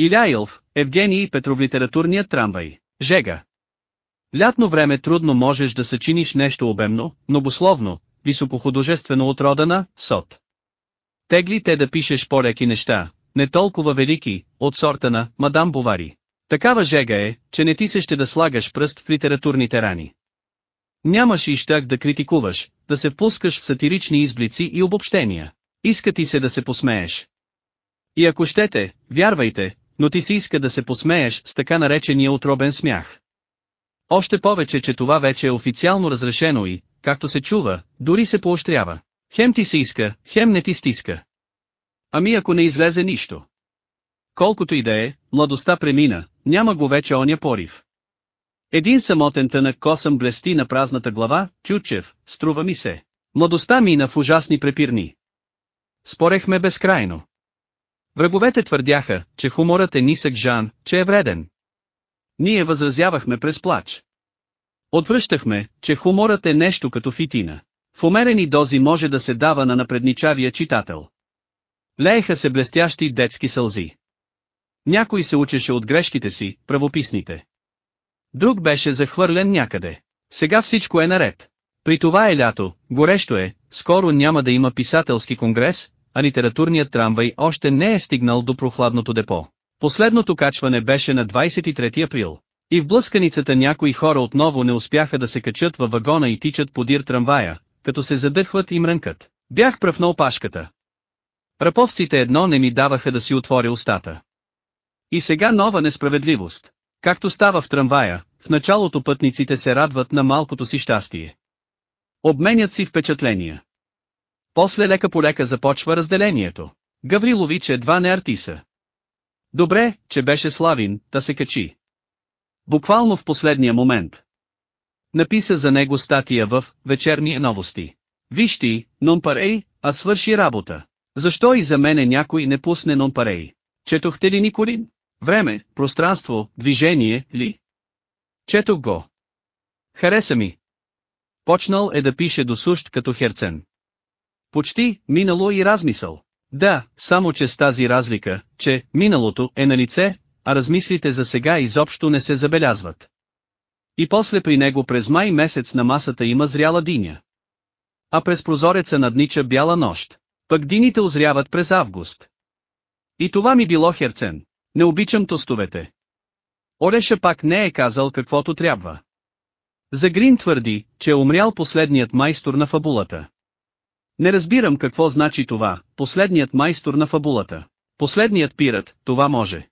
Иляилов, Евгений Петров литературният трамвай. Жега. Лятно време трудно можеш да съчиниш нещо обемно, многословно, високохудожествено от рода на «сот». Тегли те да пишеш по-леки неща, не толкова велики, от сорта на «Мадам Бовари». Такава жега е, че не ти се ще да слагаш пръст в литературните рани. Нямаш и щак да критикуваш, да се впускаш в сатирични изблици и обобщения. Иска ти се да се посмееш. И ако щете, вярвайте, но ти си иска да се посмееш с така наречения отробен смях. Още повече, че това вече е официално разрешено и, както се чува, дори се поощрява. Хем ти се иска, хем не ти стиска. Ами ако не излезе нищо. Колкото и да е, младостта премина, няма го вече оня порив. Един самотен тънък косъм блести на празната глава, Тютчев, струва ми се. Младостта мина в ужасни препирни. Спорехме безкрайно. Враговете твърдяха, че хуморът е нисък жан, че е вреден. Ние възразявахме през плач. Отвръщахме, че хуморът е нещо като фитина. В умерени дози може да се дава на напредничавия читател. Лееха се блестящи детски сълзи. Някой се учеше от грешките си, правописните. Друг беше захвърлен някъде. Сега всичко е наред. При това е лято, горещо е, скоро няма да има писателски конгрес, а литературният трамвай още не е стигнал до прохладното депо. Последното качване беше на 23 април. И в блъсканицата някои хора отново не успяха да се качат във вагона и тичат подир трамвая, като се задъхват и мрънкат. Бях пръв на опашката. Раповците едно не ми даваха да си отворя устата. И сега нова несправедливост. Както става в трамвая, в началото пътниците се радват на малкото си щастие. Обменят си впечатления. После лека по лека започва разделението. Гаврилович едва не артиса. Добре, че беше Славин, да се качи. Буквално в последния момент. Написа за него статия в «Вечерни новости». Виж ти, нонпарей, а свърши работа. Защо и за мене някой не пусне нонпарей? Четохте ли Николин? Време, пространство, движение, ли? Четох го. Хареса ми. Почнал е да пише до сущ като Херцен. Почти, минало и размисъл. Да, само че с тази разлика, че миналото е на лице, а размислите за сега изобщо не се забелязват. И после при него през май месец на масата има зряла диня. А през прозореца наднича бяла нощ. Пък дините озряват през август. И това ми било Херцен. Не обичам тостовете.Ореша пак не е казал каквото трябва. Загрин твърди, че е умрял последният майстор на фабулата. Не разбирам какво значи това, последният майстор на фабулата. Последният пират, това може.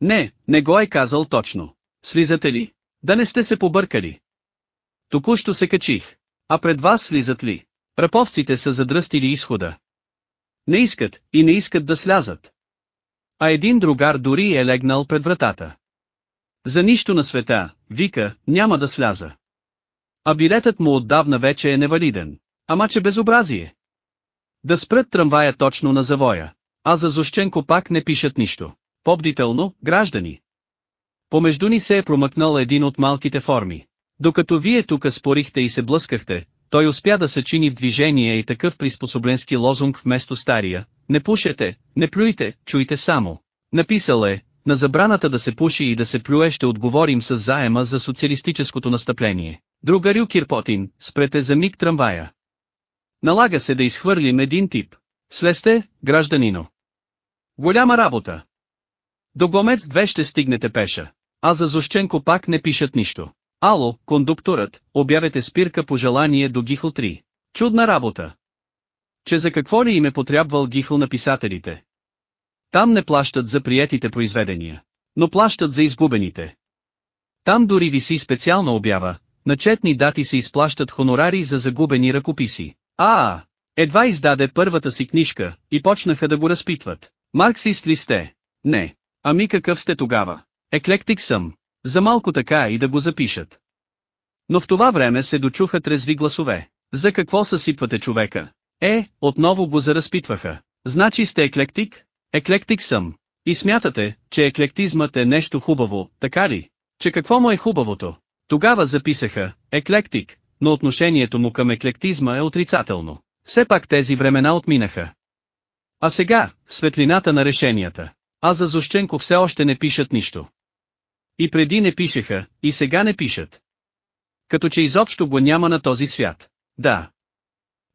Не, не го е казал точно. Слизате ли? Да не сте се побъркали. Току-що се качих. А пред вас слизат ли? Раповците са задръстили изхода. Не искат, и не искат да слязат. А един другар дори е легнал пред вратата. За нищо на света, вика, няма да сляза. А билетът му отдавна вече е невалиден. Ама че безобразие. Да спрат трамвая точно на завоя. А за Зощенко пак не пишат нищо. Побдително, граждани. Помежду ни се е промъкнал един от малките форми. Докато вие тука спорихте и се блъскахте, той успя да се чини в движение и такъв приспособленски лозунг вместо стария, не пушете, не плюйте, чуйте само. Написал е, на забраната да се пуши и да се плюе ще отговорим с заема за социалистическото настъпление. Другарю Кирпотин, спрете за миг трамвая. Налага се да изхвърлим един тип. Слезте, гражданино. Голяма работа. До Гомец 2 ще стигнете пеша. А за Зощенко пак не пишат нищо. Ало, кондукторът, обявете спирка по желание до Гихл 3. Чудна работа. Че за какво ли им е потрябвал Гихл на писателите? Там не плащат за приетите произведения, но плащат за изгубените. Там дори виси специална обява, на четни дати се изплащат хонорари за загубени ръкописи. А, едва издаде първата си книжка, и почнаха да го разпитват. Марксист ли сте? Не. Ами какъв сте тогава? Еклектик съм. За малко така и да го запишат. Но в това време се дочуха трезви гласове. За какво съсипвате човека? Е, отново го заразпитваха. Значи сте еклектик? Еклектик съм. И смятате, че еклектизмът е нещо хубаво, така ли? Че какво му е хубавото? Тогава записаха, еклектик, но отношението му към еклектизма е отрицателно. Все пак тези времена отминаха. А сега, светлината на решенията. А за Зощенко все още не пишат нищо. И преди не пишеха, и сега не пишат. Като че изобщо го няма на този свят. Да.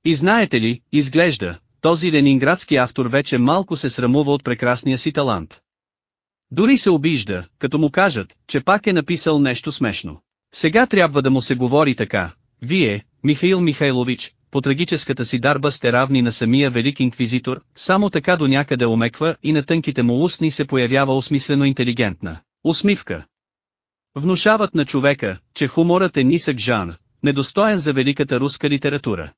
И знаете ли, изглежда, този ленинградски автор вече малко се срамува от прекрасния си талант. Дори се обижда, като му кажат, че пак е написал нещо смешно. Сега трябва да му се говори така. Вие, Михаил Михайлович, по трагическата си дарба сте равни на самия велик инквизитор, само така до някъде омеква и на тънките му устни се появява осмислено интелигентна усмивка. Внушават на човека, че хуморът е нисък жанр, недостоен за великата руска литература.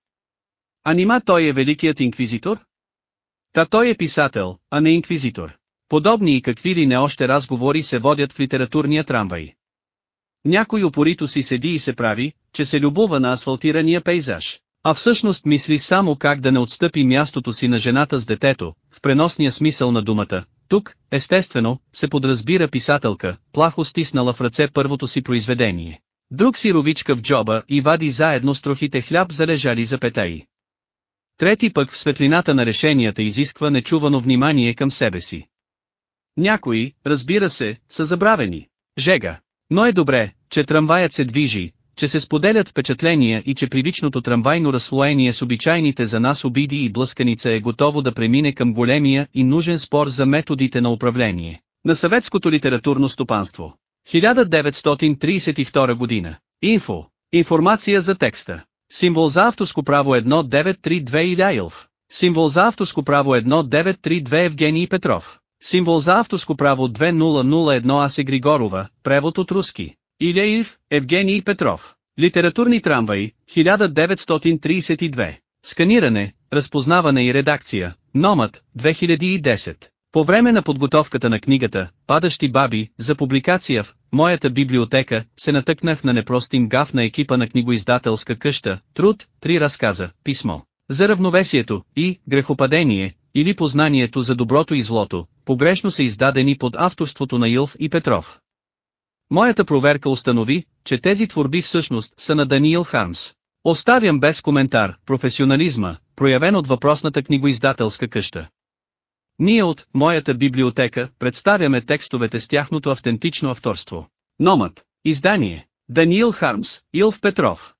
А нима той е великият инквизитор? Та той е писател, а не инквизитор. Подобни и какви ли не още разговори се водят в литературния трамвай. Някой упорито си седи и се прави, че се любова на асфалтирания пейзаж, а всъщност мисли само как да не отстъпи мястото си на жената с детето, в преносния смисъл на думата. Тук, естествено, се подразбира писателка, плахо стиснала в ръце първото си произведение. Друг си ровичка в джоба и вади заедно с трохите хляб залежали за петаи. Трети пък в светлината на решенията изисква нечувано внимание към себе си. Някои, разбира се, са забравени. Жега. Но е добре, че трамваят се движи, че се споделят впечатления и че привичното трамвайно разслоение с обичайните за нас обиди и блъсканица е готово да премине към големия и нужен спор за методите на управление. На съветското литературно стопанство. 1932 година. Инфо. Информация за текста. Символ за авторско право 1932 Иляилов. Символ за авторско право 1932 Евгений Петров. Символ за авторско право 2001 Асе Григорова, превод от руски. Иляев, Евгений Петров. Литературни трамваи, 1932. Сканиране, разпознаване и редакция, Номът, 2010. По време на подготовката на книгата, Падащи баби, за публикация в моята библиотека, се натъкнах на непростим гаф на екипа на книгоиздателска къща, труд, три разказа, писмо. За равновесието и грехопадение, или познанието за доброто и злото, погрешно са издадени под авторството на Илф и Петров. Моята проверка установи, че тези творби всъщност са на Даниил Хармс. Оставям без коментар професионализма, проявен от въпросната книгоиздателска къща. Ние от моята библиотека представяме текстовете с тяхното автентично авторство. Номът, издание, Даниил Хармс, Илф Петров.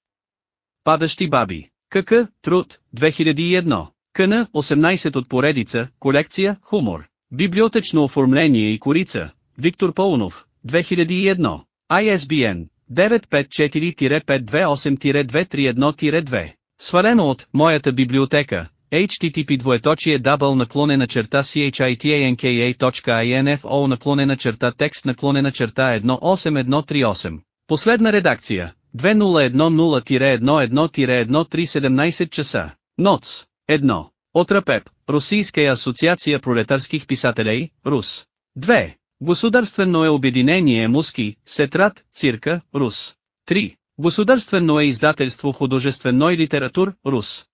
Падащи баби, КК, труд, 2001, КН, 18 от поредица, колекция, хумор, библиотечно оформление и корица, Виктор Паунов, 2001, ISBN, 954-528-231-2. Свалено от моята библиотека, http двоеточие дабл наклонена черта chitanka.info наклонена черта текст наклонена черта 18138. Последна редакция. 2010-11-1317 часа. НОЦ. 1. Отрапеп. Русийская асоциация пролетарских писателей, Рус. 2. Государственное обединение Муски, Сетрат, Цирка, Рус. 3. Государственное издательство художественной литератур, Рус.